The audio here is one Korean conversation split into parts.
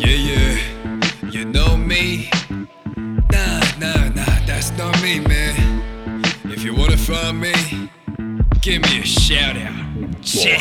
Yeah, yeah, you know me. Nah, nah, nah, that's not me, man. If you wanna find me, give me a shout out. Shit.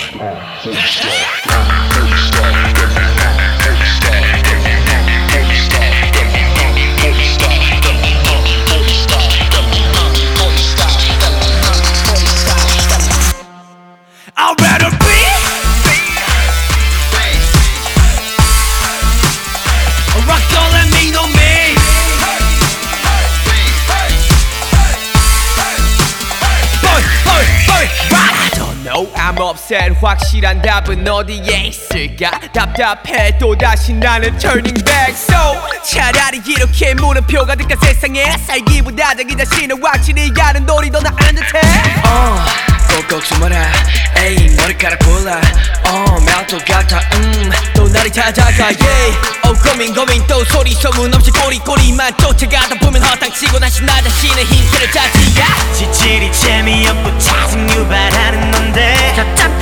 I'm upset. 확실한 답은 어디에 있을까? 답답해 또 다시 나는 turning back. So 차라리 이렇게 물음표 가득한 세상에 살기보다 자기 자신을 확실히 가는 놀이 더 나은 듯해. 어 꼭꼭 숨어라 에이 머리카락 골라 어 멜토 같아 음또 나를 찾아가 yeah 어 고민 고민 또 소리 소문 없이 꼬리꼬리만 쫓아가다 보면 허당치고 다시 나 자신의 힌트를 찾지 야 지질이 재미없고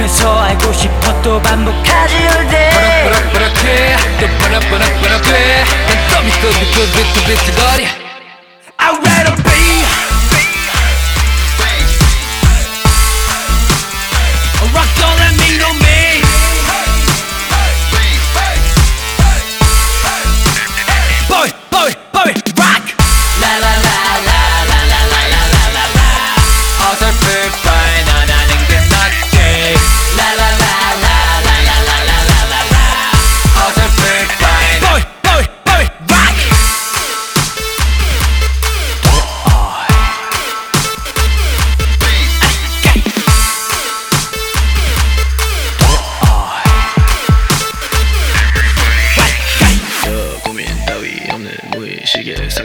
답답해서 알고 싶어 또 반복하지 올때 버럭버럭해. 또 버럭버럭버럭해. 난또 믿고 믿고 믿고 믿고거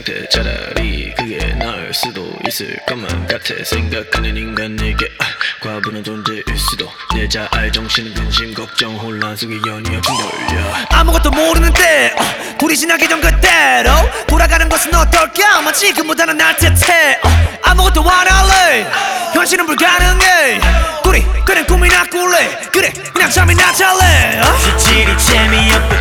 상태 차라리. 그게 나을 수도 있을 것만 같아. 생각하는 인간에게 아, 과분한 존재일 수도. 내 자알 정신은 근심 걱정 혼란 속에 연이어 빙돌려 아무것도 모르는데 어, 둘이 지나기 전 그대로 돌아가는 것은 어떨까? 아마 지금보다는 날 듯해 어, 아무것도 안 할래. 현실은 불가능해. 둘이 그냥 꿈이나 꿀래. 그래 그냥 잠이 나 잘래. 어? 지질이 재미없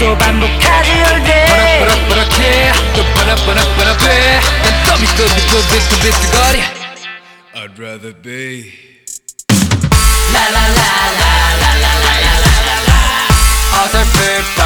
또 반복하지 all day 버럭버럭버럭해 또 버럭버럭버럭해 난 더미 또비또비또비트거리 I'd rather be La la la la la la la la la la 어설플